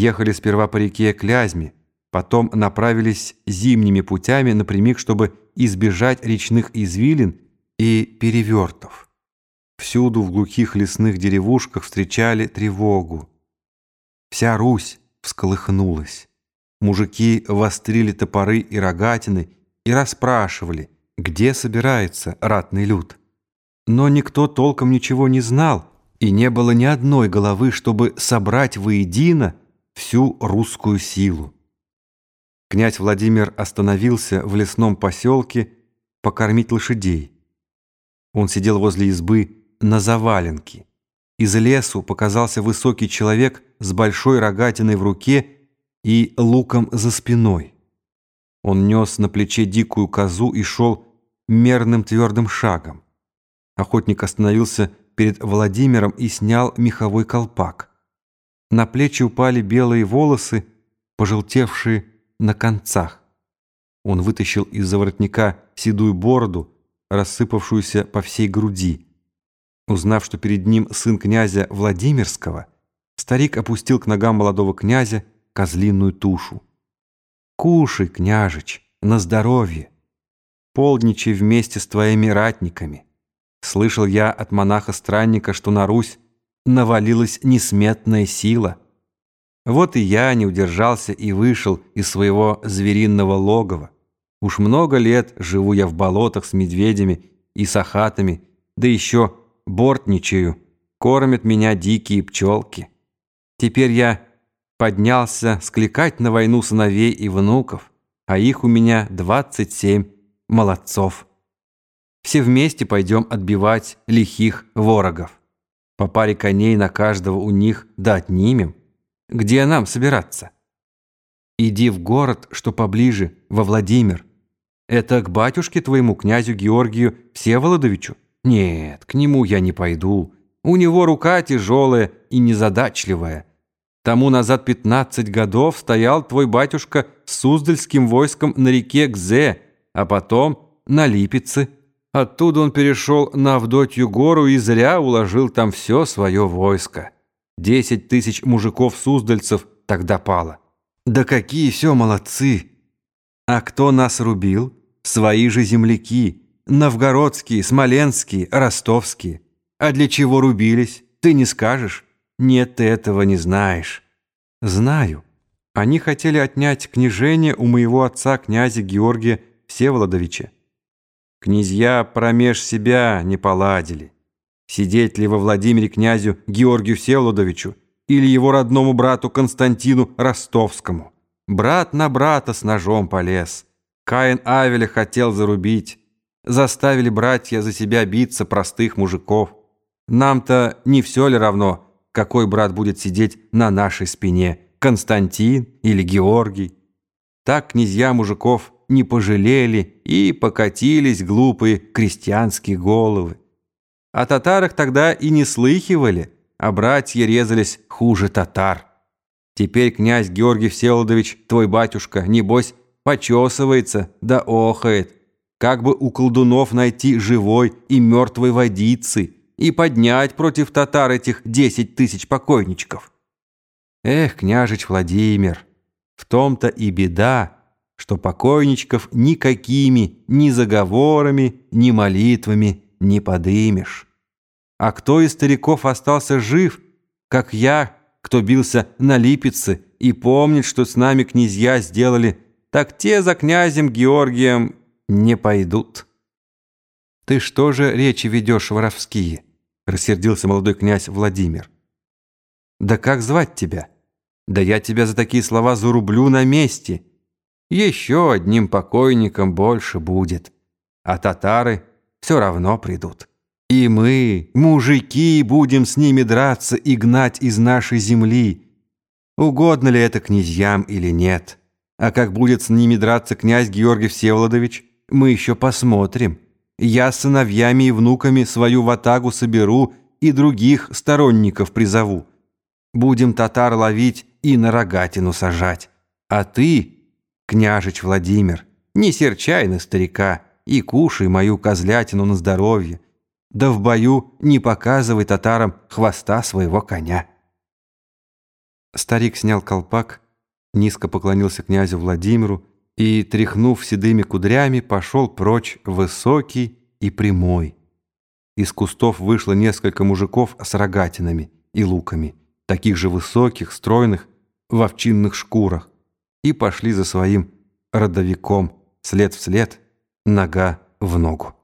Ехали сперва по реке Клязьме, потом направились зимними путями напрямик, чтобы избежать речных извилин и перевертов. Всюду в глухих лесных деревушках встречали тревогу. Вся Русь всколыхнулась. Мужики вострили топоры и рогатины и расспрашивали, где собирается ратный люд. Но никто толком ничего не знал, и не было ни одной головы, чтобы собрать воедино всю русскую силу. Князь Владимир остановился в лесном поселке покормить лошадей. Он сидел возле избы на заваленке. Из лесу показался высокий человек с большой рогатиной в руке и луком за спиной. Он нес на плече дикую козу и шел мерным твердым шагом. Охотник остановился перед Владимиром и снял меховой колпак. На плечи упали белые волосы, пожелтевшие на концах. Он вытащил из-за воротника седую бороду, рассыпавшуюся по всей груди. Узнав, что перед ним сын князя Владимирского, старик опустил к ногам молодого князя козлиную тушу. «Кушай, княжич, на здоровье! Полдничай вместе с твоими ратниками!» Слышал я от монаха-странника, что на Русь навалилась несметная сила. Вот и я не удержался и вышел из своего звериного логова. Уж много лет живу я в болотах с медведями и сахатами, да еще бортничаю, кормят меня дикие пчелки. Теперь я поднялся скликать на войну сыновей и внуков, а их у меня двадцать семь молодцов. Все вместе пойдем отбивать лихих ворогов. По паре коней на каждого у них да отнимем. Где нам собираться? Иди в город, что поближе, во Владимир. Это к батюшке твоему, князю Георгию Всеволодовичу? Нет, к нему я не пойду. У него рука тяжелая и незадачливая. Тому назад пятнадцать годов стоял твой батюшка с Суздальским войском на реке Гзе, а потом на Липеце. Оттуда он перешел на Авдотью гору и зря уложил там все свое войско. Десять тысяч мужиков-суздальцев тогда пало. Да какие все молодцы! А кто нас рубил? Свои же земляки. Новгородские, смоленские, ростовские. А для чего рубились? Ты не скажешь? Нет, ты этого не знаешь. Знаю. Они хотели отнять княжение у моего отца, князя Георгия Всеволодовича. Князья промеж себя не поладили. Сидеть ли во Владимире князю Георгию Всеволодовичу или его родному брату Константину Ростовскому? Брат на брата с ножом полез. Каин Авеля хотел зарубить. Заставили братья за себя биться простых мужиков. Нам-то не все ли равно, какой брат будет сидеть на нашей спине, Константин или Георгий? Так князья мужиков не пожалели и покатились глупые крестьянские головы. О татарах тогда и не слыхивали, а братья резались хуже татар. Теперь князь Георгий Всеволодович, твой батюшка, небось, почесывается да охает, как бы у колдунов найти живой и мертвой водицы и поднять против татар этих десять тысяч покойничков. Эх, княжич Владимир, в том-то и беда, что покойничков никакими ни заговорами, ни молитвами не подымешь. А кто из стариков остался жив, как я, кто бился на Липеце и помнит, что с нами князья сделали, так те за князем Георгием не пойдут. «Ты что же речи ведешь воровские?» — рассердился молодой князь Владимир. «Да как звать тебя? Да я тебя за такие слова зарублю на месте!» Еще одним покойником больше будет, а татары все равно придут. И мы, мужики, будем с ними драться и гнать из нашей земли. Угодно ли это князьям или нет? А как будет с ними драться князь Георгий Всеволодович, мы еще посмотрим. Я с сыновьями и внуками свою ватагу соберу и других сторонников призову. Будем татар ловить и на рогатину сажать. А ты княжич Владимир, не серчай на старика и кушай мою козлятину на здоровье, да в бою не показывай татарам хвоста своего коня». Старик снял колпак, низко поклонился князю Владимиру и, тряхнув седыми кудрями, пошел прочь высокий и прямой. Из кустов вышло несколько мужиков с рогатинами и луками, таких же высоких, стройных, в овчинных шкурах, и пошли за своим родовиком, след в след, нога в ногу.